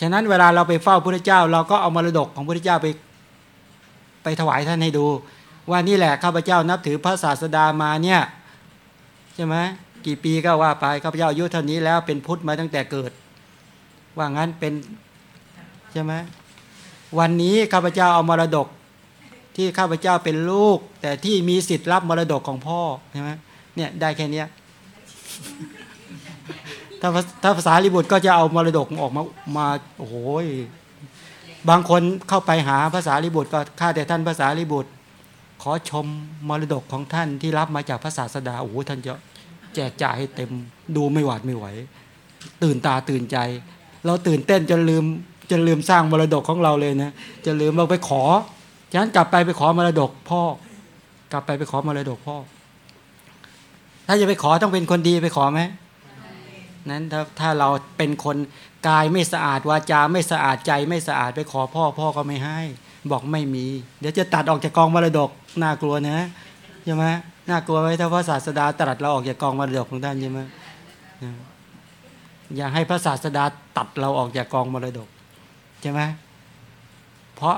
ฉะนั้นเวลาเราไปเฝ้าพระเจ้า เราก็เอามรดกของพระเจ้าไปไปถวายท่านให้ดู ว่านี่แหละข้าพเจ้านับถือพระศาสดามาเนี่ยใช่ไหมกี่ปีก็ว่าไปข้าพเจ้าอายุเท่านี้แล้วเป็นพุทธมาตั้งแต่เกิด ว่างั้นเป็นใช่ไหมวันนี้ข้าพเจ้าเอามรดกที่ข้าพเจ้าเป็นลูก แต่ที่มีสิทธิ์รับมรดกของพ่อใช่ไหมเนี่ยได้แค่เนี้ย ถ้าถ้าภาษาลิบุตรก็จะเอามรดกออกมามาโอ้โหบางคนเข้าไปหาภาษาลิบุตรก็ข้าแต่ท่านภาษาลิบุตร ขอชมมรดกของท่านที่รับมาจากพระศาสดาโอ้โหท่านจะแจกจ่ายให้เต็มดูไม่หวาดไม่ไหว ตื่นตาตื่นใจ เราตื่นเต้นจนลืมจนลืมสร้างมรดกของเราเลยนะจะลืมเราไปขอฉะนั้นกลับไปไปขอมรดกพ่อ กลับไปไปขอมรดกพ่อ ถ้าจะไปขอต้องเป็นคนดีไปขอไหม นั้นถ้าถ้าเราเป็นคนกายไม่สะอาดวาจาไม่สะอาดใจไม่สะอาดไปขอพ่อพ่อก็ไม่ให้ บอกไม่มี เดี๋ยวจะตัดออกจากกองมรดกน่ากลัวนะใช่ไหมน่ากลัวไหมถ้าพระศาสดาตรัสเราออกจากกองมรดกของท่านใช่ไหมอย่าให้พระศาสดาตัดเราออกจากกองมรดกใช่ไหมเพราะ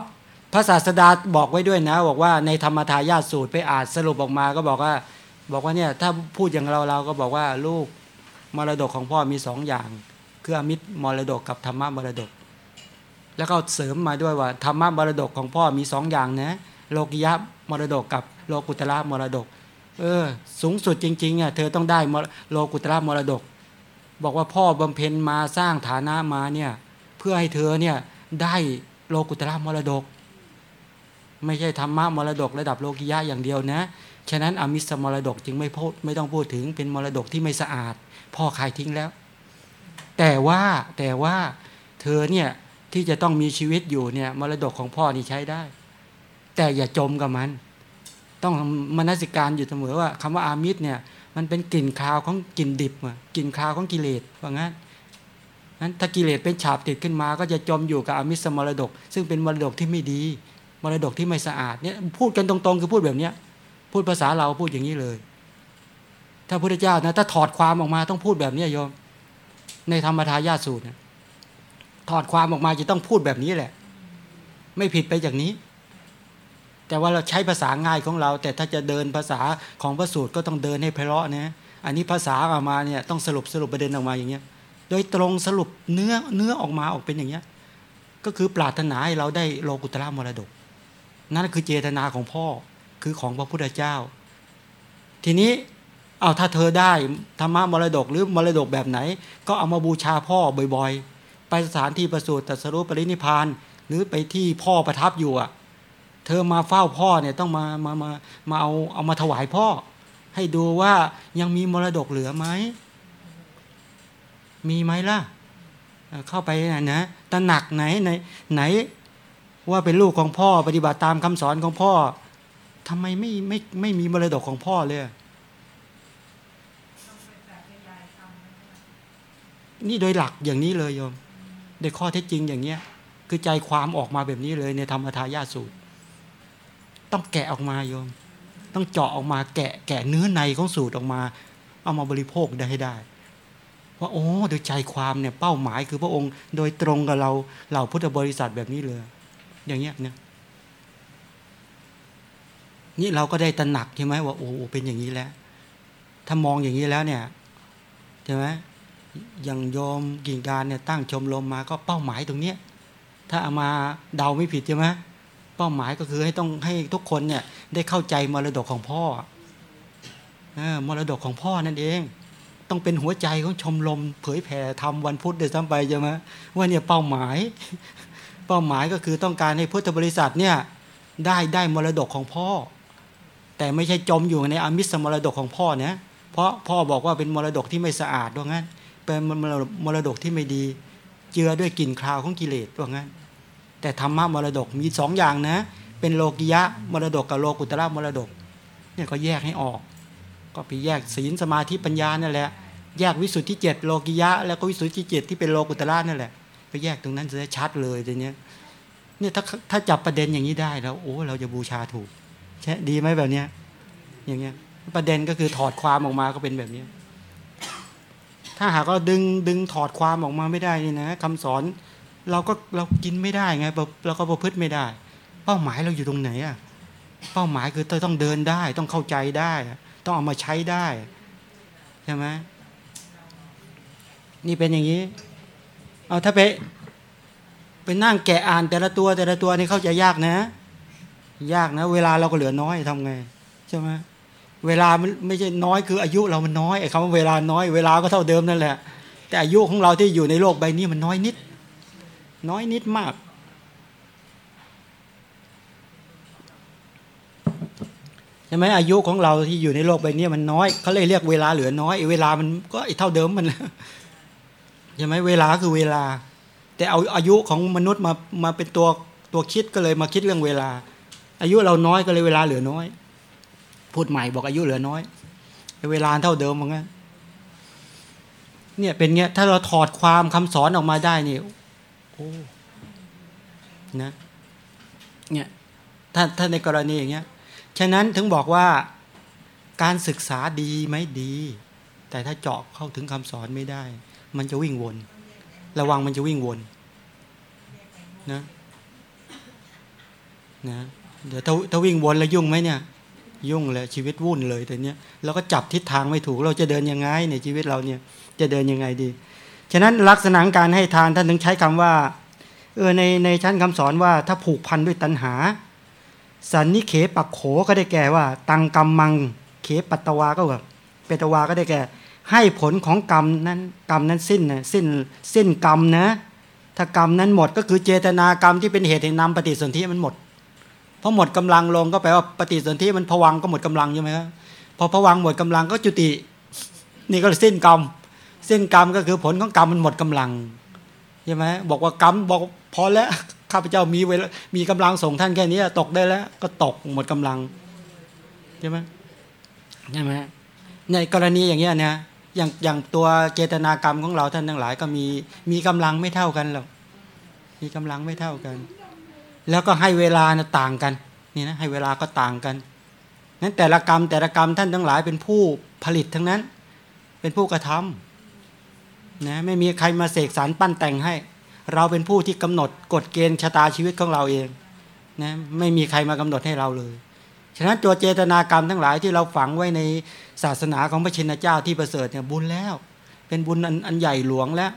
พระศาสดาบอกไว้ด้วยนะ บอกว่าในธรรมทายาสูตรไปอ่านสรุปออกมาก็บอกว่า บอกว่าเนี่ยถ้าพูดอย่างเราเราก็บอกว่าลูก มรดกของพ่อมีสองอย่าง คืออมิตรมรดกกับธรรมะมรดก แล้วก็เสริมมาด้วยว่าธรรมะมรดกของพ่อมีสองอย่างนะโลกิยะมรดกกับโลกุตระมรดก เออ สูงสุดจริงๆอะเธอต้องได้โลกุตระมรดก บอกว่าพ่อบำเพ็ญมาสร้างฐานะมาเนี่ยเพื่อให้เธอเนี่ยได้โลกุตระมรดก ไม่ใช่ธรรมะมรดกระดับโลกิยะอย่างเดียวนะฉะนั้นอมิสมรดกจึงไม่พูดไม่ต้องพูดถึงเป็นมรดกที่ไม่สะอาด พ่อขายทิ้งแล้ว แต่ว่าแต่ว่าเธอเนี่ยที่จะต้องมีชีวิตอยู่เนี่ยมรดกของพ่อนี่ใช้ได้ แต่อย่าจมกับมัน ต้องมนสิการอยู่เสมอว่าคำว่าอามิตรเนี่ย มันเป็นกลิ่นคาวของกลิ่นดิบกลิ่นคาวของกิเลสว่างั้นนั้นถ้ากิเลสเป็นฉาบติดขึ้นมา ก็จะจมอยู่กับอามิสมรดก ซึ่งเป็นมรดกที่ไม่ดี มรดกที่ไม่สะอาดเนี่ยพูดกันตรงๆ คือพูดแบบเนี้ยพูดภาษาเราพูดอย่างนี้เลย ถ้าพระเจ้านะถ้าถอดความออกมาต้องพูดแบบนี้โยม ในธรรมทายาสูตรนะถอดความออกมาจะต้องพูดแบบนี้แหละ ไม่ผิดไปจากนี้ แต่ว่าเราใช้ภาษาง่ายของเรา แต่ถ้าจะเดินภาษาของพระสูตรก็ต้องเดินให้ไพเราะนะอันนี้ภาษาออกมาเนี่ยต้องสรุปสรุปประเด็นออกมาอย่างเงี้ย โดยตรงสรุปเนื้อเนื้อออกมาออกเป็นอย่างเงี้ย ก็คือปรารถนาให้เราได้โลกุตระมรดก นั่นคือเจตนาของพ่อคือของพระพุทธเจ้า ทีนี้ เอาถ้าเธอได้ธรรมะมรดกหรือมรดกแบบไหน ก็เอามาบูชาพ่อบ่อยๆ ไปสถานที่ประสูติตรัสรู้ปรินิพาน หรือไปที่พ่อประทับอยู่อะ เธอมาเฝ้าพ่อเนี่ยต้องมามามามาเอาเอามาถวายพ่อ ให้ดูว่ายังมีมรดกเหลือไหมมีไหมล่ะ เข้าไปนะนะตระหนักไหนไหนไหนว่าเป็นลูกของพ่อปฏิบัติตามคำสอนของพ่อทำไมไม่ไม่ไม่มีมรดกของพ่อเลย นี่โดยหลักอย่างนี้เลยโยมโดยข้อเท็จจริงอย่างเนี้ย คือใจความออกมาแบบนี้เลยในธรรมทายาสูตร ต้องแกะออกมาโยม ต้องเจาะออกมาแกะแกะเนื้อในของสูตรออกมา เอามาบริโภคได้ให้ได้ว่าโอ้โดยใจความเนี่ยเป้าหมายคือพระองค์ โดยตรงกับเราเราพุทธบริษัทแบบนี้เลย อย่างเงี้ยเนี่ยนี่เราก็ได้ตระหนักใช่ไหมว่าโอ้เป็นอย่างนี้แล้ว ถ้ามองอย่างนี้แล้วเนี่ยใช่ไหม อย่างโยมกิ่งการเนี่ยตั้งชมรมมาก็เป้าหมายตรงเนี้ยถ้าเอามาเดาไม่ผิดใช่ไหมเป้าหมายก็คือให้ต้องให้ทุกคนเนี่ยได้เข้าใจมรดกของพ่อมรดกของพ่อนั่นเอง ต้องเป็นหัวใจของชมรมเผยแผ่ทำวันพุธเดี๋ยวซ้ำไปใช่ไหมว่าเนี่ยเป้าหมาย เป้าหมายก็คือต้องการให้พุทธบริษัทเนี่ยได้ได้มรดกของพ่อ แต่ไม่ใช่จมอยู่ในอมิสมรดกของพ่อเนี่ยเพราะพ่อบอกว่าเป็นมรดกที่ไม่สะอาดว่างั้น เป็นมรดกที่ไม่ดี เจือด้วยกลิ่นคราวของกิเลสว่างั้น แต่ธรรมะมรดกมีสองอย่างนะ เป็นโลกิยะมรดกกับโลกุตระมรดก เนี่ยก็แยกให้ออก ก็ไปแยกศีลสมาธิปัญญานั่นแหละ แยกวิสุทธิเจ็ดโลกิยะ แล้วก็วิสุทธิเจ็ดที่เป็นโลกุตระนั่นแหละ ไปแยกตรงนั้นจะชัดเลยทีเนี้ยเนี่ยถ้าถ้าจับประเด็นอย่างนี้ได้แล้วโอ้เราจะบูชาถูกใช่ดีไหมแบบเนี้ยอย่างเงี้ยประเด็นก็คือถอดความออกมาก็เป็นแบบนี้ ถ้าหากเราดึงดึงถอดความออกมาไม่ได้นี่นะคำสอนเราก็เรากินไม่ได้ไงเราเราก็ประพฤติไม่ได้ เป้าหมายเราอยู่ตรงไหนอะเป้าหมายคือต้องเดินได้ ต้องเข้าใจได้ ต้องเอามาใช้ได้ใช่ไหมนี่เป็นอย่างนี้ เอาถ้าไปไปนั่งแกะอ่านแต่ละตัวแต่ละตัวนี่เข้าใจยากนะ ยากนะ เวลาเราก็เหลือน้อยทำไงใช่ไหม เวลาไม่ใช่น้อยคืออายุเรามันน้อยไอ้คำว่าเวลาน้อยเวลาก็เท่าเดิมนั่นแหละ แต่อายุของเราที่อยู่ในโลกใบนี้มันน้อยนิด น้อยนิดมาก ใช่ไหมอายุของเราที่อยู่ในโลกใบนี้มันน้อยเขาเลยเรียกเวลาเหลือน้อยเวลามันก็ไอ้เท่าเดิมมันใช่ไหมเวลาคือเวลา แต่เอาอายุของมนุษย์มามาเป็นตัวตัวคิดก็เลยมาคิดเรื่องเวลา อายุเราน้อยก็เลยเวลาเหลือน้อย พูดใหม่บอกอายุเหลือน้อย เวลาเท่าเดิมเหมือนกันเนี่ยเป็นเงี้ยถ้าเราถอดความคำสอนออกมาได้นี่โอ้นะเนี่ยถ้าถ้าในกรณีอย่างเงี้ยฉะนั้นถึงบอกว่าการศึกษาดีไหมดี แต่ถ้าเจาะเข้าถึงคำสอนไม่ได้ มันจะวิ่งวน ระวังมันจะวิ่งวนนะนะเดี๋ยวถ้าถ้าวิ่งวนแล้วยุ่งไหมเนี่ย ยุ่งเลยชีวิตวุ่นเลยแต่เนี้ยเราก็จับทิศทางไม่ถูกเราจะเดินยังไงในชีวิตเราเนี่ยจะเดินยังไงดี ฉะนั้นลักษณะการให้ทานท่านถึงใช้คำว่าเออในในชั้นคำสอนว่าถ้าผูกพันด้วยตัณหา สันนิเขปักโขก็ได้แก่ว่า ตังกรรมมังเขปัตตวาก็แบบเปตวาก็ได้แก่ ให้ผลของกรรมนั้นกรรมนั้นสิ้นนะสิ้นสิ้นกรรมนะถ้ากรรมนั้นหมดก็คือเจตนากรรมที่เป็นเหตุให้นำปฏิสนธิมันหมด พอหมดกำลังลงก็แปลว่าปฏิสนธิมันผวังก็หมดกำลังใช่ไหมครับพอผวังหมดกำลังก็จุติ นี่ก็สิ้นกรรมสิ้นกรรมก็คือผลของกรรมมันหมดกำลังใช่ไหมบอกว่ากรรมบอกพอแล้วข้าพเจ้ามีเวลามีกำลังส่งท่านแค่นี้ตกได้แล้ว ก็ตกหมดกำลังใช่ไหมใช่ไหมในกรณีอย่างเงี้ยเนี่ยอย่างอย่างตัวเจตนากรรมของเราท่านทั้งหลาย ก็มีมีกำลังไม่เท่ากันหรอกมีกำลังไม่เท่ากัน แล้วก็ให้เวลานะต่างกันนี่นะให้เวลาก็ต่างกันนั้นแต่ละกรรมแต่ละกรรมท่านทั้งหลายเป็นผู้ผลิตทั้งนั้น เป็นผู้กระทำนะไม่มีใครมาเสกสรรปั้นแต่งให้ เราเป็นผู้ที่กำหนดกฎเกณฑ์ชะตาชีวิตของเราเองนะไม่มีใครมากำหนดให้เราเลยฉะนั้นตัวเจตนากรรมทั้งหลายที่เราฝังไว้ในศาสนาของพระชินเจ้าที่ประเสริฐเนี่ยบุญแล้ว เป็นบุญออันใหญ่หลวงแล้ว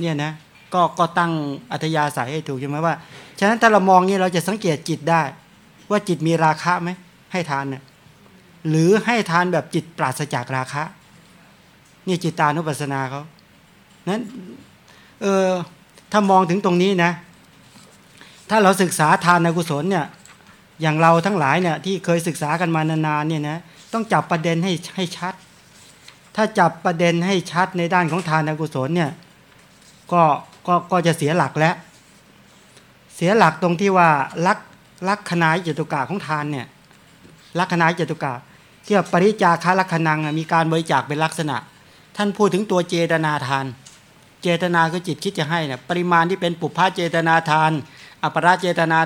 เนี่ยนะ ก็ก็ตั้งอัธยาศัยให้ถูกใช่ไหมว่า ฉะนั้นถ้าเรามองนี้เราจะสังเกตจิตได้ ว่าจิตมีราคะไหมให้ทานเนี่ยหรือให้ทานแบบจิตปราศจากราคะนี่จิตตานุปัสสนาเขานั้นเออถ้ามองถึงตรงนี้นะ ถ้าเราศึกษาทานในกุศลเนี่ยอย่างเราทั้งหลายเนี่ยที่เคยศึกษากันมานานๆเนี่ยนะต้องจับประเด็นให้ให้ชัด ถ้าจับประเด็นให้ชัดในด้านของทานในกุศลเนี่ยก็ ก็ก็จะเสียหลักแล้ว เสียหลักตรงที่ว่าลักลักขณาจตุกาของทานเนี่ยลักขณาจตุกาที่ว่าปริจาคาลักขณังมีการบริจาคเป็นลักษณะ ท่านพูดถึงตัวเจตนาทาน เจตนาคือจิตคิดจะให้เนี่ยปริมาณที่เป็นปุพพะเจตนาทาน อัปราเจตนา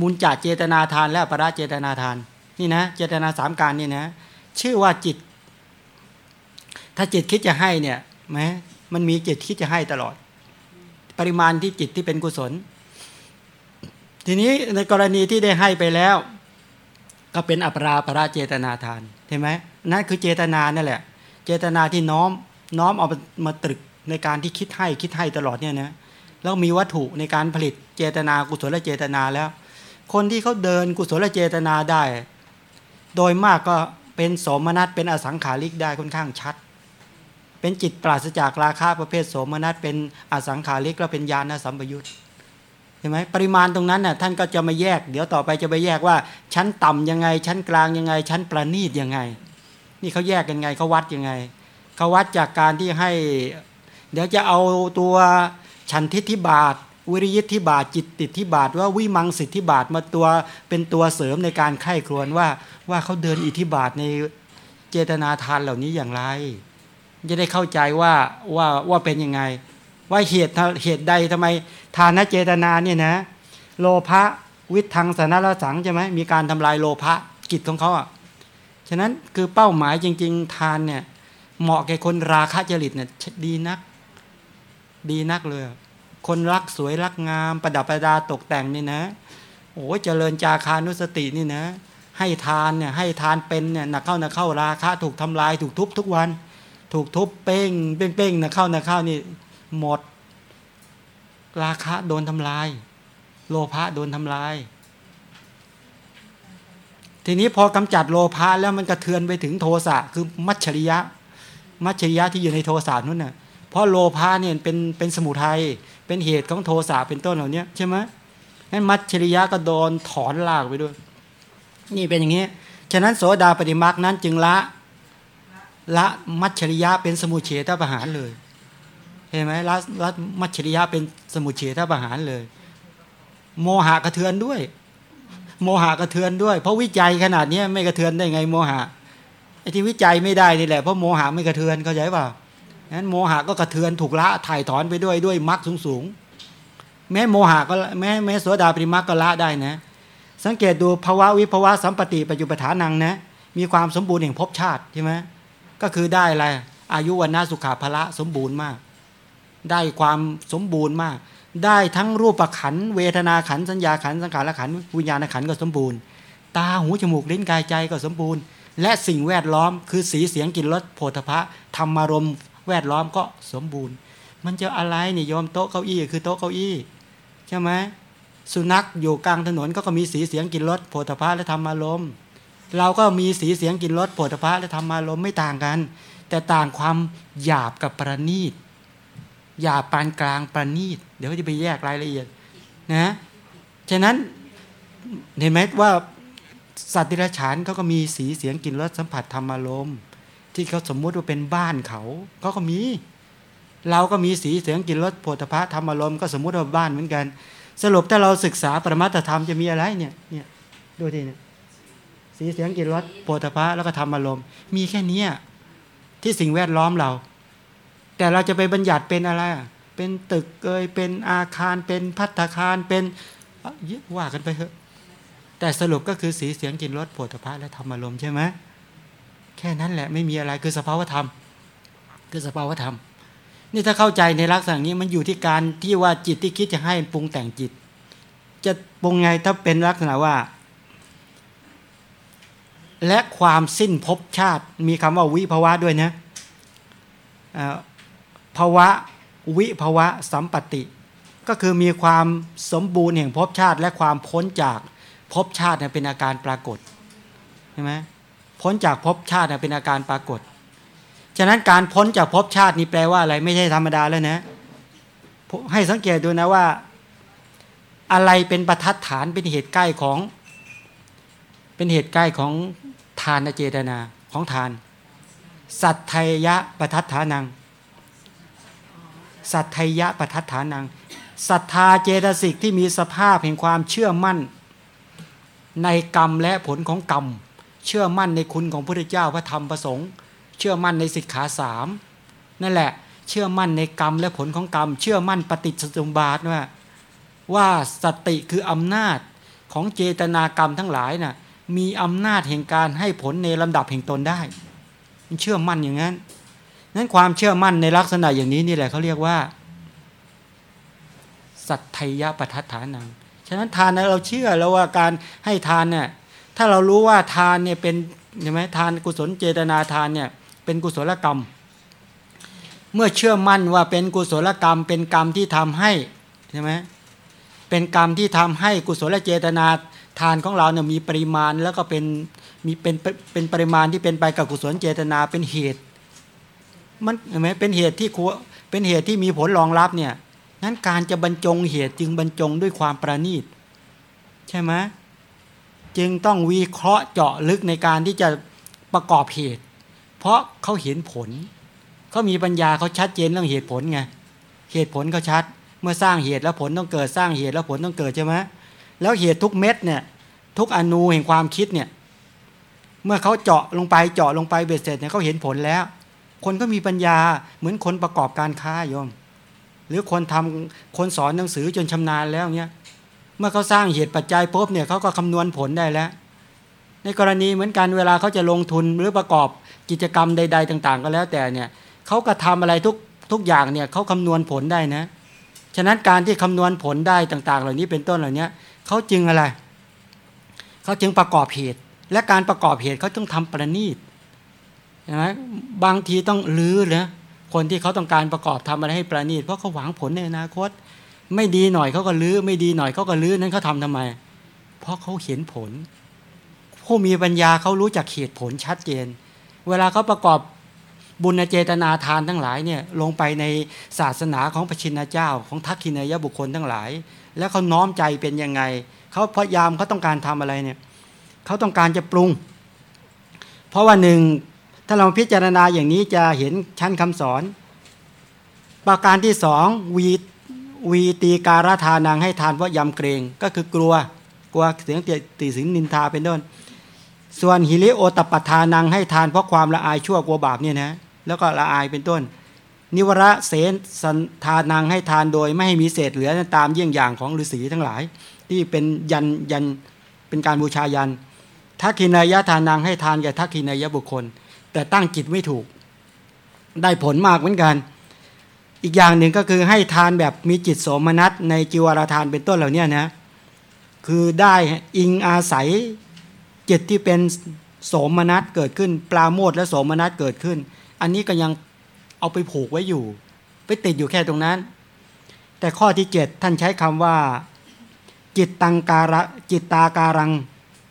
มุนจัดเจตนาทาน และอัปราเจตนาทานนี่นะเจตนาสามการนี่นะชื่อว่าจิต ถ้าจิตคิดจะให้เนี่ยไหมมันมีจิตคิดจะให้ตลอด ปริมาณที่จิตที่เป็นกุศล ทีนี้ในกรณีที่ได้ให้ไปแล้ว ก็เป็นอัปราปราเจตนาทานเห็นไหมนั่นคือเจตนานั่นแหละ เจตนาที่น้อมน้อมเอามาตรึกในการที่คิดให้คิดให้ตลอดเนี่ยนะแล้วมีวัตถุในการผลิตเจตนากุศลเจตนาแล้ว คนที่เขาเดินกุศลเจตนาได้ โดยมากก็เป็นสมนัตเป็นอสังขาริกได้ค่อนข้างชัด เป็นจิตปราศจากราคาประเภทโสมนัตเป็นอสังขาริกแล้วเป็นญาณสัมปยุตเห็นไหมปริมาณตรงนั้นน่ะท่านก็จะมาแยก เดี๋ยวต่อไปจะไปแยกว่า ชั้นต่ำยังไง ชั้นกลางยังไง ชั้นประณีตยังไง นี่เขาแยกกันไงเขาวัดยังไงเขาวัดจากการที่ให้ เดี๋ยวจะเอาตัวฉันทิฏฐิบาท วิริยิทธิบาทจิตติทิบาทว่าวิมังสิทธิบาทมาตัวเป็นตัวเสริมในการไข้ครวนว่าว่าเขาเดินอิทธิบาทในเจตนาทานเหล่านี้อย่างไร จะได้เข้าใจว่าว่าว่าเป็นยังไง ว่าเหตุเหตุใดทำไม ทานเจตนาเนี่ยนะ โลภะวิทังสนารสังใช่ไหมมีการทำลายโลภะกิจของเขาอะฉะนั้นคือเป้าหมายจริง ๆ ทานเนี่ย เหมาะแก่คนราคะจริตเนี่ยดีนัก ดีนักเลย คนรักสวยรักงาม ประดับประดาตกแต่งนี่นะโอ้เจริญจาคานุสตินี่นะ ให้ทานเนี่ยให้ทานเป็นเนี่ยนักเข้านักเข้าราคะถูกทำลายถูกทุบทุกวัน ถูกทุบเป้งเป้งเป้งนักเข้านักเข้านี่หมด ราคะโดนทำลาย โลภะโดนทำลาย ทีนี้พอกำจัดโลภะแล้วมันกระเทือนไปถึงโทสะคือมัชชริยะ มัชชริยะที่อยู่ในโทสะนู่นน่ะเพราะโลภะเนี่ยเป็นเป็นสมุทัยเป็นเหตุของโทสะเป็นต้นเหล่านี้ใช่ไหมนั้นมัชชริยะก็โดนถอนลากไปด้วย นี่เป็นอย่างนี้ ฉะนั้นโสดาปฏิมักนั้นจึงละ ละมัชชริยะเป็นสมุเฉทประหารเลย เห็นไหมละละมัชชริยะเป็นสมุเฉทประหารเลย โมหะกระเทือนด้วย โมหะกระเทือนด้วย เพราะวิจัยขนาดนี้ไม่กระเทือนได้ไงโมหะไอ้ที่วิจัยไม่ได้นี่แหละเพราะโมหะไม่กระเทือนเข้าใจเปล่านั้นโมหะก็กระเทือนถูกละถ่ายถอนไปด้วยด้วยมรรคสูงสูงแม้โมหะก็แม้แม้โสดาปริมรรคก็ละได้นะ สังเกตดูภาวะวิภาวะสัมปติปัจจุปฐานังนะ มีความสมบูรณ์แห่งภพชาติใช่ไหม ก็คือได้อะไรอายุวันนาสุขาภละสมบูรณ์มาก ได้ความสมบูรณ์มาก ได้ทั้งรูปขันเวทนาขันสัญญาขันสังขารขันวิญญาณขันก็สมบูรณ์ ตาหูจมูกลิ้นกายใจก็สมบูรณ์ และสิ่งแวดล้อมคือสีเสียงกลิ่นรสโผฏฐะธรรมารมณ์แวดล้อมก็สมบูรณ์ มันจะอะไรเนี่ยยอมโต๊ะเก้าอี้คือโต๊ะเก้าอี้ใช่ไหมสุนัขอยู่กลางถนนก็ก็มีสีเสียงกลิ่นรสโผฏฐะและธรรมารมณ์ เราก็มีสีเสียงกลิ่นรสโผฏฐะและธรรมารมณ์ไม่ต่างกัน แต่ต่างความหยาบกับประณีตหยาบปานกลางประณีต เดี๋ยวจะไปแยกรายละเอียดนะฉะนั้นเห็นไหมว่าสัตว์ดิรัจฉานเขาก็มีสีเสียงกลิ่นรสสัมผัสธรรมารมณ์ที่เขาสมมุติว่าเป็นบ้านเขาเขาก็มี เราก็มีสีเสียงกลิ่นรสโผฏฐะธรรมารมณ์ก็สมมุติว่าบ้านเหมือนกัน สรุปถ้าเราศึกษาปรมัตธรรมจะมีอะไรเนี่ยเนี่ยดูทีเนี่ย สีเสียงกลิ่นรสโผฏฐะแล้วก็ธรรมารมณ์ มีแค่นี้ที่สิ่งแวดล้อมเรา แต่เราจะไปบัญญัติเป็นอะไร เป็นตึกเอยเป็นอาคารเป็นพัฒคารเป็นว่ากันไปเถอะ แต่สรุปก็คือสีเสียงกลิ่นรสโผฏฐะและธรรมารมณ์ใช่ไหมแค่นั้นแหละไม่มีอะไรคือสภาวธรรม คือสภาวธรรม นี่ถ้าเข้าใจในลักษณะนี้มันอยู่ที่การที่ว่าจิตที่คิดจะให้ปรุงแต่งจิต จะปรุงไงถ้าเป็นลักษณะว่า และความสิ้นภพชาติ มีคำว่าวิภาวะด้วยนะภาวะวิภาวะสัมปติ ก็คือมีความสมบูรณ์แห่งภพชาติ และความพ้นจากภพชาติเป็นอาการปรากฏใช่ไหมพ้นจากภพชาติเป็นอาการปรากฏ ฉะนั้นการพ้นจากภพชาตินี่แปลว่าอะไรไม่ใช่ธรรมดาแล้วนะให้สังเกตดูนะว่า อะไรเป็นประทัดฐานเป็นเหตุใกล้ของ เป็นเหตุใกล้ของ ทานเจตนาของทาน สัตไทยะประทัดฐานัง สัตไทยะประทัดฐานังศรัทธาเจตสิกที่มีสภาพแห่งความเชื่อมั่น ในกรรมและผลของกรรม เชื่อมั่นในคุณของพระพุทธเจ้าพระธรรมประสงค์ เชื่อมั่นในสิกขาสามนั่นแหละ เชื่อมั่นในกรรมและผลของกรรม เชื่อมั่นปฏิจจสมบาทว่าว่าสติคืออำนาจของเจตนากรรมทั้งหลายน่ะ มีอำนาจแห่งการให้ผลในลำดับแห่งตนได้ มันเชื่อมั่นอย่างนั้นนั้นความเชื่อมั่นในลักษณะอย่างนี้นี่แหละเขาเรียกว่า สัตทยปทัฏฐานังฉะนั้นทานเราเชื่อแล้วว่าการให้ทานเนี่ยถ้าเรารู้ว่าทานเนี่ยเป็นใช่ไหมทานกุศลเจตนาทานเนี่ยเป็นกุศลกรรม เมื่อเชื่อมั่นว่าเป็นกุศลกรรม เป็นกรรมที่ทำให้ใช่ไหมเป็นกรรมที่ทำให้กุศลเจตนา ทานของเราเนี่ยมีปริมาณแล้วก็เป็นมีเป็นเป็นปริมาณที่เป็นไปกับกุศลเจตนาเป็นเหตุ มันเห็นไหมเป็นเหตุที่ควเป็นเหตุที่มีผลรองรับเนี่ยนั้นการจะบรรจงเหตุจึงบรรจงด้วยความประณีต ใช่ไหมจึงต้องวิเคราะห์เจาะลึกในการที่จะประกอบเหตุ เพราะเขาเห็นผลเขามีปัญญาเขาชัดเจนเรื่องเหตุผลไงเหตุผลเขาชัด เมื่อสร้างเหตุแล้วผลต้องเกิดสร้างเหตุแล้วผลต้องเกิดใช่ไหม แล้วเหตุทุกเม็ดเนี่ยทุกอนูแห่งความคิดเนี่ยเมื่อเขาเจาะลงไปเจาะลงไปเบ็ดเสร็จเนี่ยเขาเห็นผลแล้ว คนก็มีปัญญาเหมือนคนประกอบการค้าโยม หรือคนทำคนสอนหนังสือจนชำนาญแล้วเนี่ยเมื่อเขาสร้างเหตุปัจจัยปุ๊บเนี่ยเขาก็คำนวณผลได้แล้ว ในกรณีเหมือนกันเวลาเขาจะลงทุนหรือประกอบกิจกรรมใด ๆ ต่าง ๆ ก็แล้วแต่เนี่ยเขาก็ทำอะไรทุกทุกอย่างเนี่ยเขาคำนวณผลได้นะฉฉะนั้นการที่คำนวณผลได้ต่าง ๆ เหล่านี้เป็นต้นเหล่านี้ เขาจึงอะไร เขาจึงประกอบเหตุ และการประกอบเหตุเขาต้องทำประณีตใช่ไหมบางทีต้องลื้อนะคนที่เขาต้องการประกอบทำอะไรให้ประณีตเพราะเขาหวังผลในอนาคต ไม่ดีหน่อยเขาก็ลื้อไม่ดีหน่อยเขาก็ลื้อนั้นเขาทำทำไม เพราะเขาเห็นผล ผู้มีปัญญาเขารู้จักเหตุผลชัดเจน เวลาเขาประกอบบุญเจตนาทานทั้งหลายเนี่ยลงไปในศาสนาของพระชินเจ้า ของทักขินายบุคคลทั้งหลาย แล้วเขาน้อมใจเป็นยังไงเขาพยายามเขาต้องการทำอะไรเนี่ยเขาต้องการจะปรุง เพราะว่าหนึ่งถ้าเราพิจารณาอย่างนี้จะเห็นชั้นคำสอน ประการที่สองวีวีตีการทานังให้ทานเพราะยำเกรงก็คือกลัวกลัวเสียงตีสิงนินทาเป็นต้นส่วนฮิริโอตปทานังให้ทานเพราะความละอายชั่วกลัวบาปเนี่ยนะแล้วก็ละอายเป็นต้น นิวระเสนสันทานังให้ทานโดย ไม่ให้มีเศษเหลือตามเยี่ยงอย่างของฤาษีทั้งหลาย ที่เป็นยันยันเป็นการบูชายันทักขินายะทานังให้ทานแก่ทักขินายะบุคคล แต่ตั้งจิตไม่ถูก ได้ผลมากเหมือนกัน อีกอย่างหนึ่งก็คือให้ทานแบบมีจิตโสมนัสในจิวารทานเป็นต้นเหล่านี้นะคือได้อิงอาศัยจิตที่เป็นโสมนัสเกิดขึ้นปลาโมดและโสมนัสเกิดขึ้น อันนี้ก็ยัง เอาไปผูกไว้อยู่ ไปติดอยู่แค่ตรงนั้น แต่ข้อที่เจ็ดท่านใช้คำว่า จิตตังการะจิตตาการัง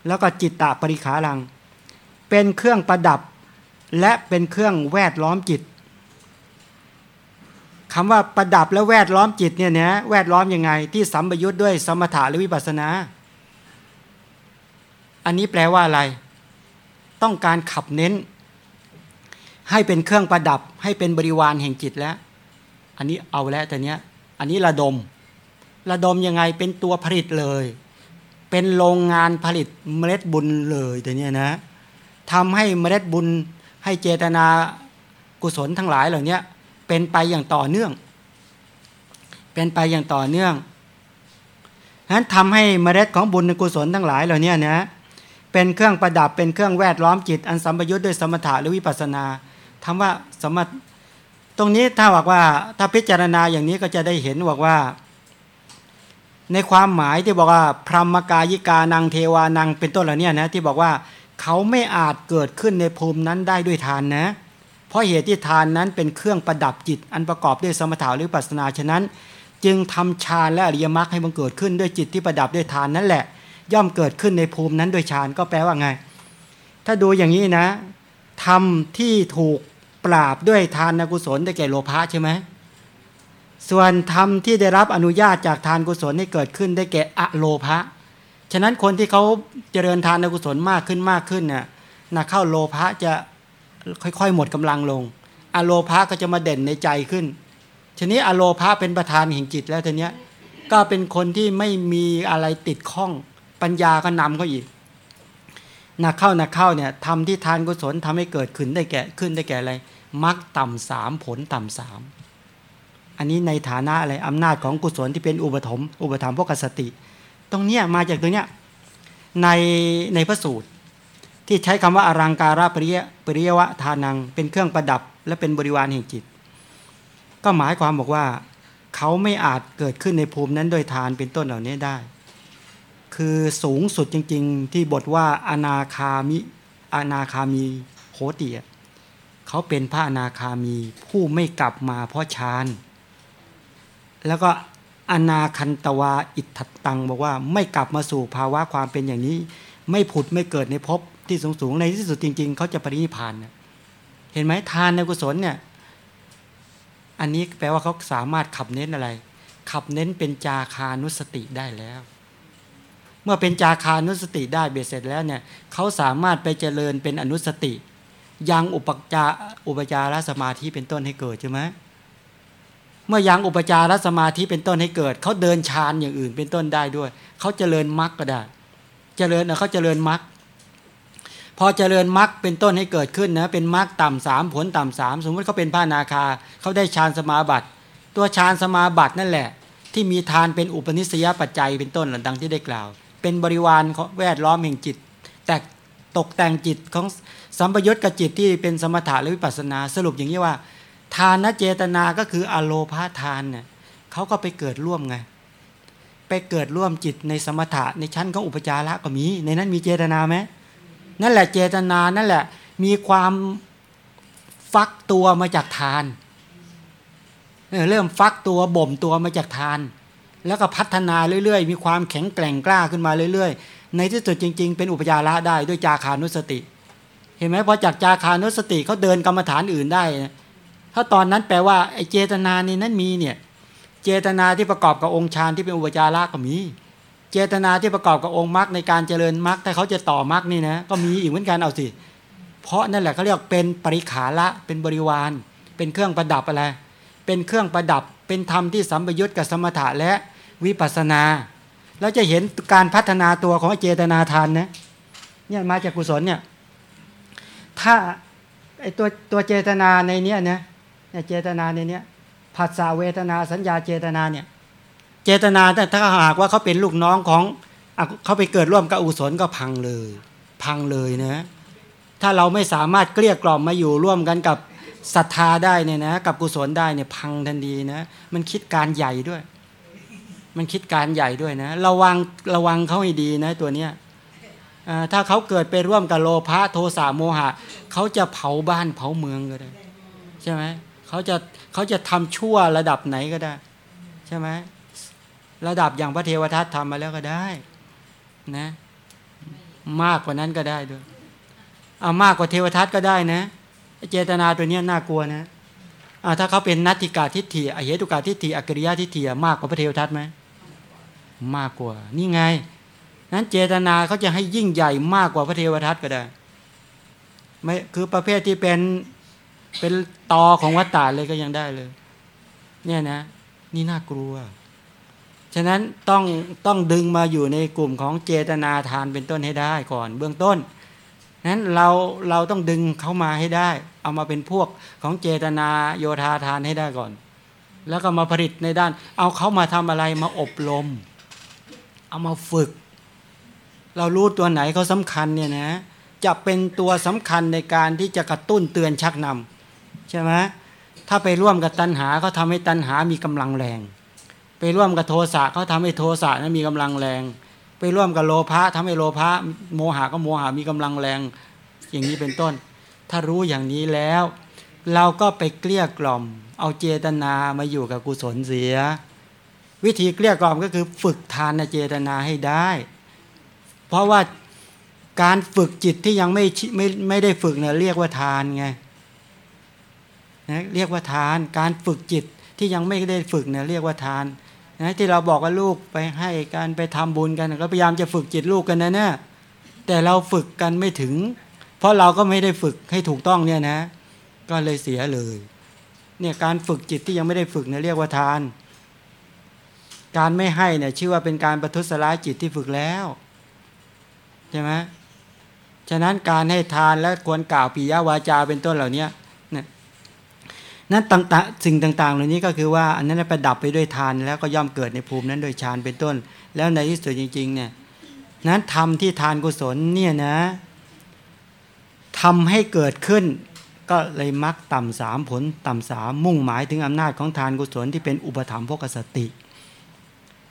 แล้วก็จิตตาปริขารัง เป็นเครื่องประดับ และเป็นเครื่องแวดล้อมจิตคำว่าประดับและแวดล้อมจิตเนี่ยนะแวดล้อมยังไง ที่สัมปยุทธ์ด้วยสมถะหรือวิปัสนา อันนี้แปลว่าอะไร ต้องการขับเน้น ให้เป็นเครื่องประดับ ให้เป็นบริวารแห่งจิตแล้ว อันนี้เอาแล้วแต่เนี้ย อันนี้ระดม ระดมยังไงเป็นตัวผลิตเลย เป็นโรงงานผลิตเมล็ดบุญเลยแต่เนี้ยนะทำให้เมล็ดบุญให้เจตนากุศลทั้งหลายเหล่านี้เป็นไปอย่างต่อเนื่อง เป็นไปอย่างต่อเนื่องนั้นทำให้เมล็ดของบุญกุศลทั้งหลายเหล่านี้นะเป็นเครื่องประดับเป็นเครื่องแวดล้อมจิต อันสัมปยุทธ์ด้วยสมถะหรือวิปัสนา คำว่าสมตตรงนี้ถ้าบอกว่าถ้าพิจารณาอย่างนี้ก็จะได้เห็นบอกว่า ในความหมายที่บอกว่า พรหมกายิกานังเทวานังเป็นต้นเหล่านี้นะที่บอกว่าเขาไม่อาจเกิดขึ้นในภูมินั้นได้ด้วยทานนะ เพราะเหตุที่ทานนั้นเป็นเครื่องประดับจิต อันประกอบด้วยสมถะหรือปัสนาฉะนั้น จึงทำฌานและอริยมรรคให้มันเกิดขึ้นด้วยจิตที่ประดับด้วยทานนั่นแหละ ย่อมเกิดขึ้นในภูมินั้นด้วยฌานก็แปลว่าไง ถ้าดูอย่างนี้นะ ทำที่ถูกปราบด้วยทานกุศลได้แก่โลภะใช่ไหมส่วนธรรมที่ได้รับอนุญาตจากทานกุศลให้เกิดขึ้นได้แก่อโลภะ ฉะนั้นคนที่เขาเจริญทานกุศลมากขึ้นมากขึ้นเนี่ยนะเข้าโลภะจะค่อยๆ หมดกำลังลง อโลภะก็จะมาเด่นในใจขึ้น ทีนี้อโลภะเป็นประธานแห่งจิตแล้วทีเนี้ยก็เป็นคนที่ไม่มีอะไรติดข้องปัญญาก็นำเขาอีก นักเข้านักเข้าเนี่ยทำที่ทานกุศลทำให้เกิดขึ้นได้แก่ขึ้นได้แก่อะไรมักต่ำสามผลต่ำสามอันนี้ในฐานะอะไรอำนาจของกุศลที่เป็นอุปถมอุปธรรมพวกสติ ตรงเนี้ยมาจากตรงเนี้ยในในพระสูตร ที่ใช้คำว่าอารังการะปริยปริยวะทานัง เป็นเครื่องประดับ และเป็นบริวารแห่งจิต ก็หมายความบอกว่า เขาไม่อาจเกิดขึ้นในภูมินั้นโดยทานเป็นต้นเหล่านี้ได้ คือสูงสุดจริง ๆ ที่บทว่าอนาคามิอนาคามีโหติเขาเป็นพระอนาคามีผู้ไม่กลับมาเพราะฌานแล้วก็อนาคันตวาอิทตัง บอกว่าไม่กลับมาสู่ภาวะความเป็นอย่างนี้ ไม่ผุดไม่เกิดในภพที่สูงสูงในที่สุดจริง ๆ เขาจะปรินิพานเห็นไหมทานในกุศลเนี่ยอันนี้แปลว่าเขาสามารถขับเน้นอะไร ขับเน้นเป็นจาคานุสติได้แล้ว มื่อเป็นจาคานุสติได้เบียดเสร็จแล้วเนี่ยเขาสามารถไปเจริญเป็นอนุสติ ยังอุปจาอุปจารสมาธิเป็นต้นให้เกิดใช่ไหมเมื่อยังอุปจารสมาธิเป็นต้นให้เกิดเขาเดินฌานอย่างอื่นเป็นต้นได้ด้วยเขาเจริญมรรคก็ได้เจริญนะเขาเจริญมรรคพอเจริญมรรคเป็นต้นให้เกิดขึ้นนะเป็นมรรคต่ำสามผลต่ำสามสมมติเขาเป็นพระนาคาเขาได้ฌานสมาบัติ ตัวฌานสมาบัตินั่นแหละ ที่มีทานเป็นอุปนิสัยปัจจัยเป็นต้นหลังดังที่ได้กล่าว เป็นบริวารแวดล้อมแห่งจิต แต่ตกแต่งจิตของสัมปยุตกับจิตที่เป็นสมถะหรือวิปัสนาสรุปอย่างนี้ว่า ทานเจตนาก็คืออโลพาทานเนี่ยเขาก็ไปเกิดร่วมไงไปเกิดร่วมจิตในสมถะในชั้นของอุปจาระก็มี ในนั้นมีเจตนาไหมนั่นแหละเจตนานั่นแหละ มีความฟักตัวมาจากทานเริ่มฟักตัวบ่มตัวมาจากทาน แล้วก็พัฒนาเรื่อยๆ มีความแข็งแกร่งกล้าขึ้นมาเรื่อยๆ ในที่สุดจริง ๆ เป็นอุปจาระได้ด้วยจาคานุสติ เห็นไหมพอจากจาคานุสติเขาเดินกรรมฐานอื่นได้ ถ้าตอนนั้นแปลว่าไอเจตนานี่นั้นมีเนี่ย เจตนาที่ประกอบกับองค์ฌานที่เป็นอุปจาระก็มี เจตนาที่ประกอบกับองค์มรรคในการเจริญมรรคถ้าเขาจะต่อมรรคนี่นะก็มีอีกเหมือนกันเอาสิ เพราะนั่นแหละเขาเรียกเป็นปริขาละเป็นบริวาร เป็นเครื่องประดับอะไร เป็นเครื่องประดับ เป็นธรรมที่สัมปยุตกับสมถะและวิปัสนา แล้วจะเห็นการพัฒนาตัวของเจตนาทานนะเนี่ยมาจากกุศลเนี่ยถ้าไอตัวตัวเจตนาในเนี้ยนะเนี่ยเจตนาในเนี้ยผัสสะเวทนาสัญญาเจตนาเนี่ยเจตนาแต่ถ้าหากว่าเขาเป็นลูกน้องของเขาไปเกิดร่วมกับอุศลก็พังเลย พังเลยนะถ้าเราไม่สามารถเกลี้ยกล่อมมาอยู่ร่วมกันกับ ศรัทธาได้เนี่ยนะกับกุศลได้เนี่ยพังทันทีนะ มันคิดการใหญ่ด้วย มันคิดการใหญ่ด้วยนะ ระวังระวังเขาให้ดีนะตัวเนี้ยถ้าเขาเกิดไปร่วมกับโลภะโทสะโมหะเขาจะเผาบ้านเผาเมืองก็ได้ใช่ไหมเขาจะเขาจะทำชั่วระดับไหนก็ได้ ใช่ไหมระดับอย่างพระเทวทัตทำมาแล้วก็ได้นะ มากกว่านั้นก็ได้ด้วยเอามากกว่าเทวทัตก็ได้นะ เจตนาตัวนี้น่ากลัวนะถ้าเขาเป็นนัตติกาทิฏฐิอเหตุกาทิฏฐิอกริยาทิฏฐิมากกว่าพระเทวทัตไหมมากกว่า นี่ไง นั้นเจตนาเขาจะให้ยิ่งใหญ่มากกว่าพระเทวทัตก็ได้ไม่คือประเภทที่เป็นเป็นตอของวัตตาเลยก็ยังได้เลย เนี่ยนะ นี่น่ากลัว ฉะนั้นต้องต้องดึงมาอยู่ในกลุ่มของเจตนาทานเป็นต้นให้ได้ก่อน เบื้องต้น นั้นเราเราต้องดึงเขามาให้ได้ เอามาเป็นพวกของเจตนาโยธาทานให้ได้ก่อน แล้วก็มาผลิตในด้าน เอาเขามาทำอะไรมาอบรม เอามาฝึก เรารู้ตัวไหนเขาสำคัญเนี่ยนะจะเป็นตัวสำคัญในการที่จะกระตุ้นเตือนชักนำใช่ไหมถ้าไปร่วมกับตัณหาเขาทาให้ตัณหามีกำลังแรง ไปร่วมกับโทสะเขาทำให้โทสะนั้นมีกำลังแรง ไปร่วมกับโลภะทำให้โลภะโมหะก็โมหะมีกำลังแรงอย่างนี้เป็นต้น ถ้ารู้อย่างนี้แล้ว เราก็ไปเกลี้ยกล่อม เอาเจตนามาอยู่กับกุศลเสีย วิธีเกลี้ยกล่อมก็คือฝึกทานเจตนาให้ได้ เพราะว่าการฝึกจิตที่ยังไม่ไม่ไม่ได้ฝึกเนี่ยเรียกว่าทานไงนะเรียกว่าทาน การฝึกจิตที่ยังไม่ได้ฝึกเนี่ยเรียกว่าทาน นะที่เราบอกว่าลูกไปให้การไปทำบุญกันก็พยายามจะฝึกจิตลูกกันนะเนี่ยแต่เราฝึกกันไม่ถึง เพราะเราก็ไม่ได้ฝึกให้ถูกต้องเนี่ยนะ ก็เลยเสียเลยเนี่ยการฝึกจิตที่ยังไม่ได้ฝึกเนี่ยเรียกว่าทาน การไม่ให้เนี่ยชื่อว่าเป็นการประทุษร้ายจิตที่ฝึกแล้วใช่ไหมฉะนั้นการให้ทานและควรกล่าวปิยวาจาเป็นต้นเหล่านี้ นั้นต่างๆสิ่งต่างๆ เหล่านี้ก็คือว่าอันนั้นไปดับไปด้วยทานแล้วก็ย่อมเกิดในภูมินั้นโดยฌานเป็นต้น แล้วในที่สุดจริงๆเนี่ยนั้นทำที่ทานกุศลเนี่ยนะทำให้เกิดขึ้น ก็เลยมักต่ำสามผลต่ำสามมุ่งหมายถึงอำนาจของทานกุศลที่เป็นอุปธรรมภกสติ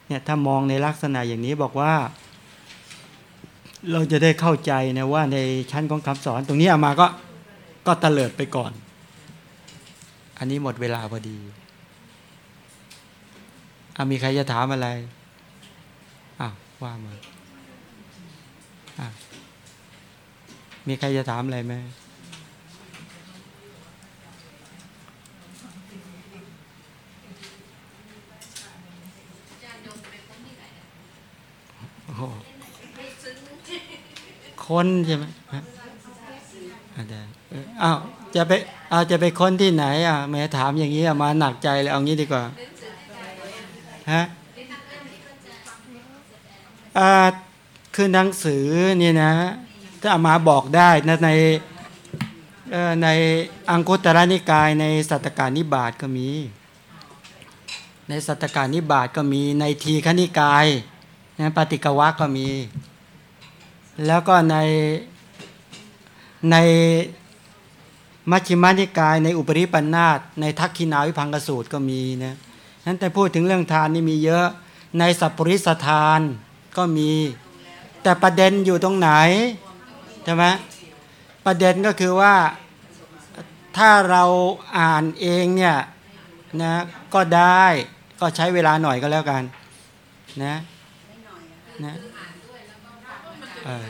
เนี่ยถ้ามองในลักษณะอย่างนี้บอกว่า เราจะได้เข้าใจนะว่าในชั้นของคำสอน ตรงนี้อามาก็ก็ตะเลิดไปก่อน อันนี้หมดเวลาพอดีอามีใครจะถามอะไรอะว่ามาอะมีใครจะถามอะไรไหมโอ้โหคนใช่ไหมอาจารย์ อ้าวจะไปเอาจะไปค้นที่ไหน อะแม่ถามอย่างนี้มาหนักใจเลยเอางี้ดีกว่าฮะอ่าคือหนังสือนี่นะถ้าเอามาบอกได้นะในในอังคุตระนิกายในสัตตการนิบาตก็มี ในสัตตการนิบาตก็มีในทีฆนิกายนะปฏิกวะก็มี แล้วก็ในใน มัชฌิมานิกายในอุปริปันธาตในทักขินาวิพังกสูตรก็มีนะนั้นแต่พูดถึงเรื่องทานนี่มีเยอะในสัพปริสทานก็มี แต่ประเด็นอยู่ตรงไหนใช่ไหมประเด็นก็คือว่าถ้าเราอ่านเองเนี่ยนะก็ได้ก็ใช้เวลาหน่อยก็แล้วกันนะนะเออ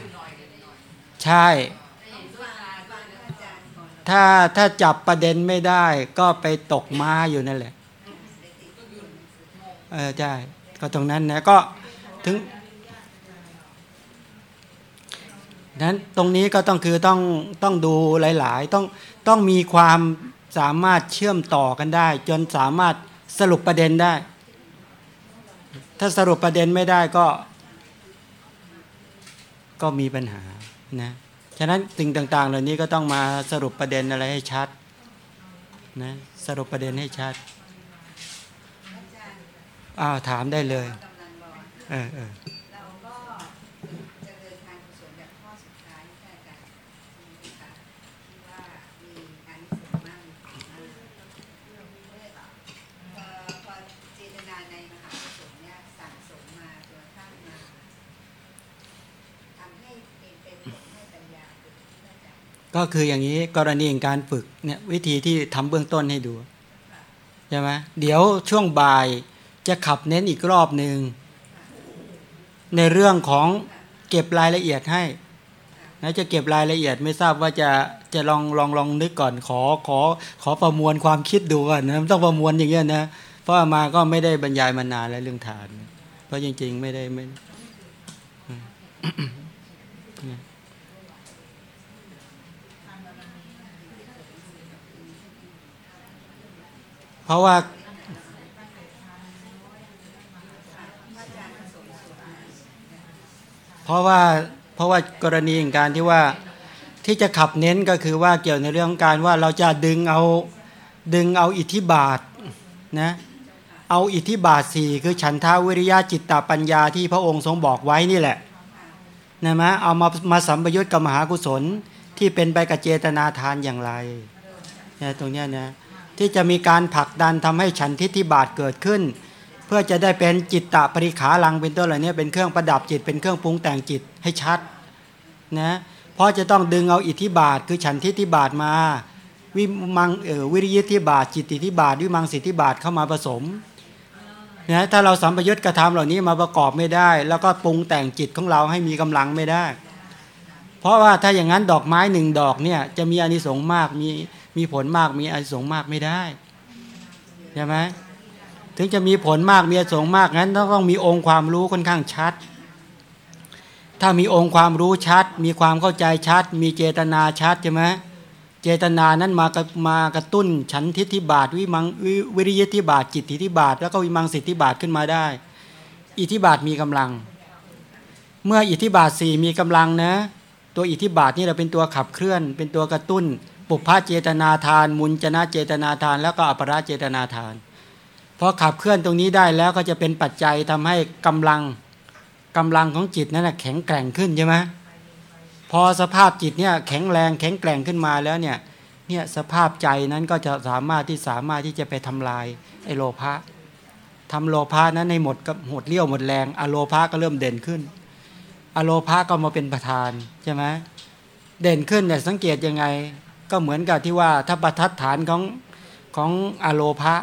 ใช่ ถ้าถ้าจับประเด็นไม่ได้ ก็ไปตกม้าอยู่นั่นแหละเออใช่ก็ตรงนั้นนะก็ถึงนั้นตรงนี้ก็ต้องคือต้องต้องดูหลาย ๆ ต้องต้องมีความสามารถเชื่อมต่อกันได้ จนสามารถสรุปประเด็นได้ ถ้าสรุปประเด็นไม่ได้ก็ ก็มีปัญหานะ ฉะนั้นสิ่งต่างๆ เหล่านี้ก็ต้องมาสรุปประเด็นอะไรให้ชัดนะสรุปประเด็นให้ชัดอ้าวถามได้เลย เออเออ เราก็เจริญทานกุศลแบบข้อสุดท้ายที่อาจารย์ชี้ค่ะที่ว่ามีการนิสงส์มากมีผลมากพอพอเจตนาในมหากุศลเนี่ยสั่งสมมาจนกระทั่งมาทำให้เป็นเป็นผลให้ปัญญาเกิดขึ้นอาจารย์ ก็ คืออย่างนี้กรณีการฝึกเนี่ยวิธีที่ทำเบื้องต้นให้ดูใช่ไหมเดี๋ยวช่วงบ่ายจะขับเน้นอีกรอบหนึ่งในเรื่องของเก็บรายละเอียดให้นะจะเก็บรายละเอียดไม่ทราบว่าจะจะลองลองลองนึกก่อนขอขอขอประมวลความคิดดูก่อนนะต้องประมวลอย่างเงี้ยนะเพราะมาก็ไม่ได้บรรยายมานานแล้วเรื่องฐาน เพราะจริง ๆ ไม่ได้ไม่ เพราะว่า เพราะว่าเพราะว่ากรณีอย่างการที่ว่าที่จะขับเน้นก็คือว่าเกี่ยวในเรื่องการว่าเราจะดึงเอาดึงเอาอิทธิบาทนะเอาอิทธิบาทสี่คือฉันทาวิริยะจิตตปัญญาที่พระองค์ทรงบอกไว้นี่แหละนะมะเอามามาสัมปยุตกับมหากุศลที่เป็นไปกับเจตนาทานอย่างไรนะตรงเนี้ยนะ ที่จะมีการผลักดันทำให้ฉันทิฏฐิบาทเกิดขึ้น เพื่อจะได้เป็นจิตตะปริขาลังเป็นต้นเหล่านี้เป็นเครื่องประดับจิตเป็นเครื่องปรุงแต่งจิตให้ชัดนะเพราะจะต้องดึงเอาอิทธิบาทคือฉันทิฏฐิบาทมาวิมังเออวิริยทิบาทจิตติทิบาทวิมังสิทธิบาทเข้ามาผสมนะถ้าเราสัมปยุตกระทำเหล่านี้มาประกอบไม่ได้ แล้วก็ปรุงแต่งจิตของเราให้มีกำลังไม่ได้ เพราะว่าถ้าอย่างนั้นดอกไม้หนึ่งดอกเนี่ยจะมีอานิสงส์มากมี มีผลมากมีอานิสงมากไม่ได้ใช่ไหมถึงจะมีผลมากมีอสงส์มากนั้นต้องมีองค์ความรู้ค่อนข้างชัด ถ้ามีองค์ความรู้ชัด มีความเข้าใจชัด มีเจตนาชัดใช่ไหมเจตนานั้นมากระมากระตุ้นฉันทิฏฐิบาทวิมังวิวิริยทิบาทจิตทิฏฐิบาทแล้วก็วิมังสิทธิบาทขึ้นมาได้ อิทธิบาทมีกำลัง เมื่ออิทธิบาทสี่มีกำลังนะ ตัวอิทธิบาทนี่เราเป็นตัวขับเคลื่อน เป็นตัวกระตุ้น ปุพพะเจตนาทาน มุญจนะเจตนาทาน แล้วก็อัปราเจตนาทานพอขับเคลื่อนตรงนี้ได้แล้วก็จะเป็นปัจจัยทำให้กำลังกำลังของจิตนั้นนะแข็งแกร่งขึ้นใช่ไหมพอสภาพจิตเนี่ยแข็งแรงแข็งแกร่งขึ้นมาแล้วเนี่ยเนี่ยสภาพใจนั้นก็จะสามารถที่สามารถที่จะไปทำลายไอโลภะทำโลภะนั้นในหมดกับหมดเลี้ยวหมดแรงอโลภะก็เริ่มเด่นขึ้น อโลภะก็มาเป็นประธานใช่ไหมเด่นขึ้นเนี่ยสังเกตยังไง ก็เหมือนกับที่ว่าถ้าประทัดฐานของของอโลภะ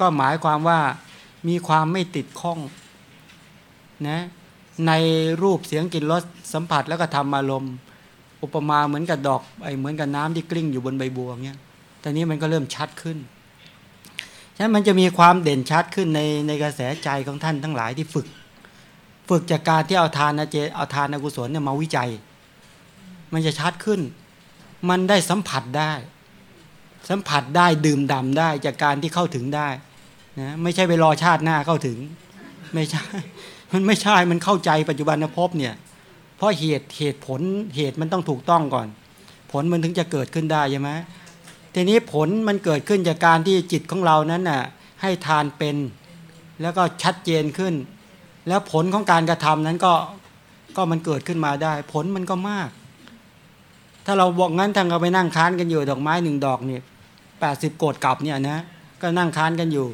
ก็หมายความว่ามีความไม่ติดข้องนะในรูปเสียงกลิ่นรสสัมผัสแล้วก็ทำอารมณ์ อุปมาเหมือนกับดอกไอเหมือนกับน้ำที่กลิ้งอยู่บนใบบัวเงี้ยตอนนี้มันก็เริ่มชัดขึ้นฉะนั้นมันจะมีความเด่นชัดขึ้นในในกระแสใจของท่านทั้งหลายที่ฝึก ฝึกจากการที่เอาทานนะเจเอาทานอกุศลเนี่ยมาวิจัย มันจะชัดขึ้น มันได้สัมผัสได้ สัมผัสได้ดื่มด่ำได้จากการที่เข้าถึงได้นะไม่ใช่ไปรอชาติหน้าเข้าถึง ไม่ใช่ มันไม่ใช่มันเข้าใจปัจจุบันภพเนี่ย เพราะเหตุเหตุผลเหตุมันต้องถูกต้องก่อน ผลมันถึงจะเกิดขึ้นได้ใช่ไหมทีนี้ผลมันเกิดขึ้นจากการที่จิตของเรานั้นน่ะให้ทานเป็นแล้วก็ชัดเจนขึ้น แล้วผลของการกระทำนั้นก็ก็มันเกิดขึ้นมาได้ ผลมันก็มาก ถ้าเราบอกงั้นทางเราไปนั่งค้านกันอยู่ดอกไม้หนึ่งดอกเนี่ยแปดสิบโกดกลับเนี่ยนะก็นั่งค้านกันอยู่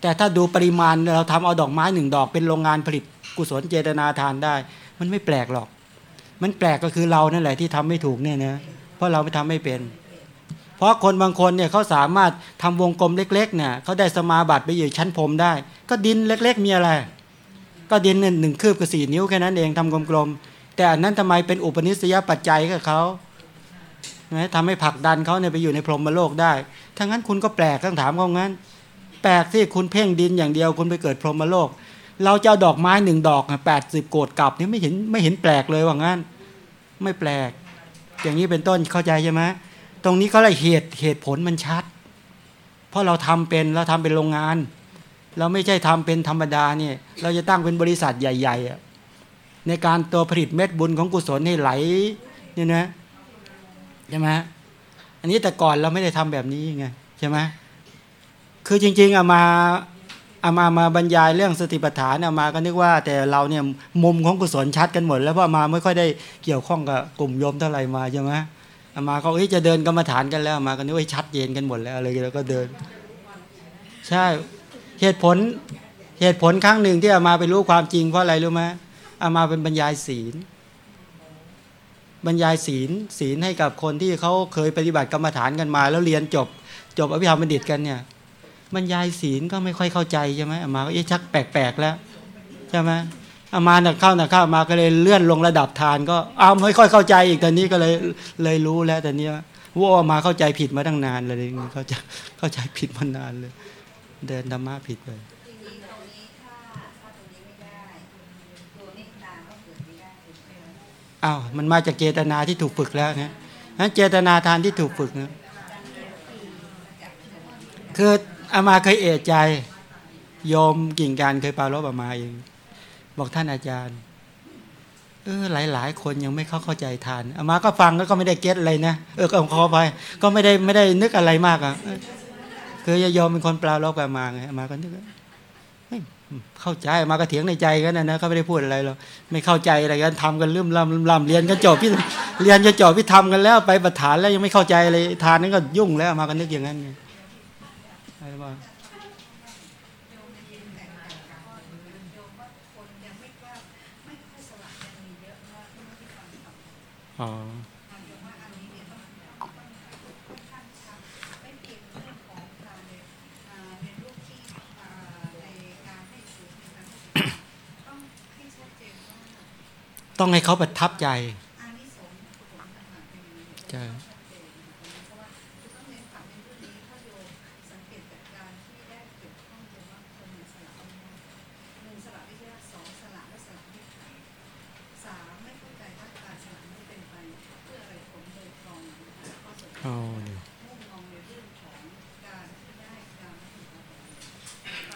แต่ถ้าดูปริมาณเราทำเอาดอกไม้หนึ่งดอกเป็นโรงงานผลิตกุศลเจตนาทานได้ มันไม่แปลกหรอก มันแปลกก็คือเรานั่นแหละที่ทำไม่ถูกเนี่ยนะเพราะเราไม่ทำไม่เป็น เพราะคนบางคนเนี่ยเขาสามารถทำวงกลมเล็กๆเนี่ยเขาได้สมาบัติไปอยู่ชั้นพรมได้ ก็ดินเล็ก ๆ มีอะไร ก็ดินเนี่ยหนึ่งคืบกับสี่นิ้วแค่นั้นเองทำกลมๆแต่อันนั้นทำไมเป็นอุปนิสัยปัจจัยกับเขา ทำให้ผลักดันเขาเนี่ยไปอยู่ในพรหมโลกได้ทั้งนั้นคุณก็แปลกต้องถามเขางั้น แปลกที่คุณเพ่งดินอย่างเดียวคุณไปเกิดพรหมโลก เราจะเอาดอกไม้หนึ่งดอกแปดสิบโกดกลับนี่ไม่เห็นไม่เห็นแปลกเลยว่างั้น ไม่แปลก อย่างนี้เป็นต้นเข้าใจใช่ไหมตรงนี้ก็เลยเหตุเหตุผลมันชัด เพราะเราทำเป็นเราทำเป็นโรงงาน เราไม่ใช่ทำเป็นธรรมดาเนี่ยเราจะตั้งเป็นบริษัทใหญ่ ๆ ในการตัวผลิตเม็ดบุญของกุศลให้ไหลเนี่ยนะ ใช่ไหมอันนี้แต่ก่อนเราไม่ได้ทำแบบนี้ไงใช่ไหมคือจริงๆเอามาเอามามาบรรยายเรื่องสติปัฏฐานเอามาก็นึกว่า แต่เราเนี่ยมุมของกุศลชัดกันหมด แล้วเพราะมาไม่ค่อยได้เกี่ยวข้องกับกลุ่มโยมเท่าไหร่มาใช่ไหมเอามาเขาเอ้จะเดินกรรมฐานกันแล้วมาก็นึกว่าชัดเจนกันหมดแล้วอะไรแล้วก็เดิน ใช่เหตุผลเหตุผลครั้งหนึ่งที่อามาไปรู้ความจริงเพราะอะไรรู้ไหมอามาเป็นบรรยายศีล บรรยายศีลศีลให้กับคนที่เขาเคยปฏิบัติกรรมฐานกันมา แล้วเรียนจบ จบอภิธรรมบัณฑิตกันเนี่ยบรรยายศีลก็ไม่ค่อยเข้าใจใช่ไหมอามาก็เอ๊ะชักแปลกๆแล้วใช่ไหมอามาหนักเข้าหนักเข้ามาก็เลยเลื่อนลงระดับทาน ก็อ้าวไม่ค่อยเข้าใจอีกตอนนี้ก็เลยเลยรู้แล้วแต่เนี้ยว่าอามาเข้าใจผิดมาตั้งนานเลยเข้าใจเข้าใจผิดมานานเลย เดินธรรมะผิดเลย ทีนี้ตรงนี้ถ้าถ้าตรงนี้ไม่ได้ ตัวเมตตาก็เกิดไม่ได้ถูกไหมคะ อ้าวมันมาจากเจตนาที่ถูกฝึกแล้วนะนั้นเจตนาทานที่ถูกฝึกนะคืออามาเคยเอะใจโยมกิ่งการเคยปารบอามาเอง บอกท่านอาจารย์เออหลายๆคนยังไม่เข้าเข้าใจทานอามาก็ฟังแล้วก็ไม่ได้เก็ตอะไรนะเออก็ขอไป ก็ไม่ได้ไม่ได้นึกอะไรมากอะเออคือโยมเป็นคนปรารบอามาไงอามาก็นึกว่า เข้าใจมาก็เถียงในใจกันนะนะเขาไม่ได้พูดอะไรหรอกไม่เข้าใจอะไรกันทำกันลืมลำลืมลำเรียนกันจบพี่เรียนจะจบพี่ทำกันแล้วไปประฐานแล้วยังไม่เข้าใจอะไรทานนั้นก็ยุ่งแล้วมาก็นึกอย่างนั้นไงอะไรบ้างอยสละยังมีเยอาคนหนึ่งสละไม่ได้หนึ่งสละไม่ได้สองสละและสละไม่ขาดสามไม่เข้าใจว่าการสละไม่เป็นไปเพื่ออะไรผลโดยตรงข้อสรุปอ๋อเดี๋ยวมุ่งมองในเรื่องของการที่ได้การมาถึงกา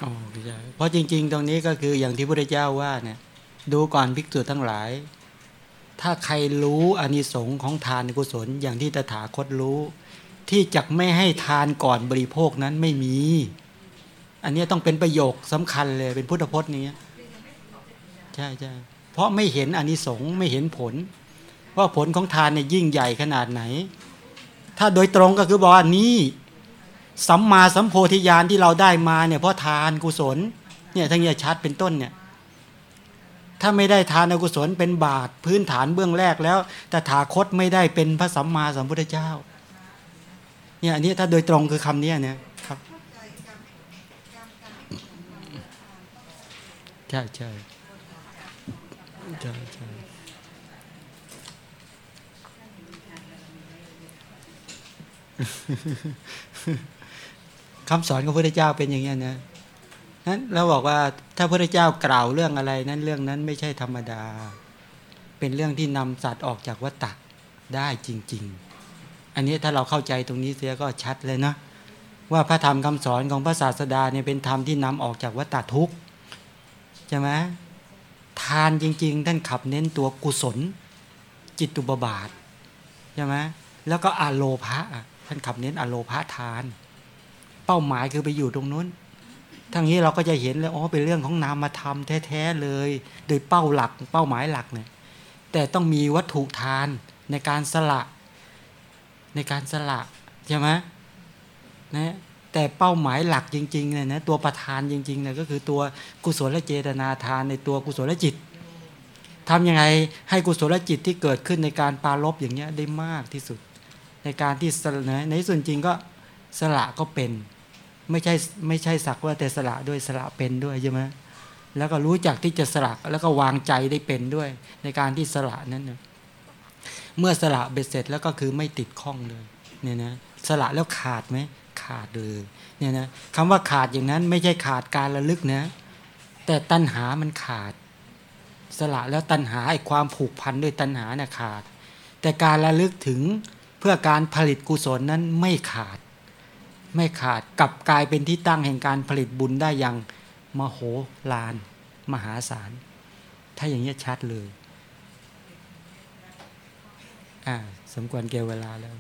รอ๋อไม่ใช่เพราะจริง ๆ ตรงนี้ก็คืออย่างที่พระเจ้าว่าเนี่ย ดูก่อนภิกษุทั้งหลาย ถ้าใครรู้อานิสงส์ของทานกุศลอย่างที่ตถาคตรู้ ที่จะไม่ให้ทานก่อนบริโภคนั้นไม่มี อันนี้ต้องเป็นประโยคสำคัญเลยเป็นพุทธพจน์นี้ใช่ใช่เพราะไม่เห็นอานิสงส์ไม่เห็นผล ว่าผลของทานเนี่ยยิ่งใหญ่ขนาดไหน ถ้าโดยตรงก็คือบอกว่านี่สัมมาสัมโพธิญาณที่เราได้มาเนี่ยเพราะทานกุศลเนี่ยทั้งนี้ชัดเป็นต้นเนี่ย ถ้าไม่ได้ทานอกุศลเป็นบาทพื้นฐานเบื้องแรกแล้วแต่ถาคตไม่ได้เป็นพระสัมมาสัมพุทธเจ้าเนี่ยอันนี้ถ้าโดยตรงคือคำนี้เนี่ยครับใช่ใช่ใช่ใช่คำสอนของพระพุทธเจ้าเป็นอย่างนี้นะ นั้นเราบอกว่าถ้าพระเจ้ากล่าวเรื่องอะไรนั้นเรื่องนั้นไม่ใช่ธรรมดา เป็นเรื่องที่นำสัตว์ออกจากวัฏฏะได้จริง ๆ อันนี้ถ้าเราเข้าใจตรงนี้เสียก็ชัดเลยนะว่าพระธรรมคำสอนของพระศาสดาเนี่ยเป็นธรรมที่นำออกจากวัฏฏะทุกข์ใช่ไหมทานจริง ๆ ท่านขับเน้นตัวกุศล จิตตุบาบาทใช่ไหมแล้วก็อโลภะท่านขับเน้นอโลภะทาน เป้าหมายคือไปอยู่ตรงนู้น ทั้งนี้เราก็จะเห็นเลยอ๋อเป็นเรื่องของนามธรรมแท้ๆเลย โดยเป้าหลักเป้าหมายหลักเนี่ยแต่ต้องมีวัตถุทานในการสละ ในการสละใช่ไหมนะแต่เป้าหมายหลักจริงๆเนี่ยนะตัวประธานจริงๆเนี่ยก็คือตัวกุศลเจตนาทานในตัวกุศลจิตทำยังไงให้กุศลจิตที่เกิดขึ้นในการปาลบอย่างเงี้ยได้มากที่สุด ในการที่สละในส่วนจริงก็สละก็เป็น ไม่ใช่ไม่ใช่สักว่าแต่สละด้วยสละเป็นด้วยใช่ไหมแล้วก็รู้จักที่จะสละแล้วก็วางใจได้เป็นด้วย ในการที่สละนั้นนะเมื่อสละเบ็ดเสร็จแล้วก็คือไม่ติดข้องเลยเนี่ยนะสละแล้วขาดไหมขาดเลยเนี่ยนะคำว่าขาดอย่างนั้นไม่ใช่ขาดการระลึกนะแต่ตัณหามันขาด สละแล้วตัณหาไอ้ความผูกพันด้วยตัณหาน่ะขาด แต่การระลึกถึงเพื่อการผลิตกุศลนั้นไม่ขาด ไม่ขาดกลับกลายเป็นที่ตั้งแห่งการผลิตบุญได้อย่างมโหฬารมหาศาล ถ้าอย่างนี้ชัดเลย อ่า สมควรเกี่ยวเวลาแล้ว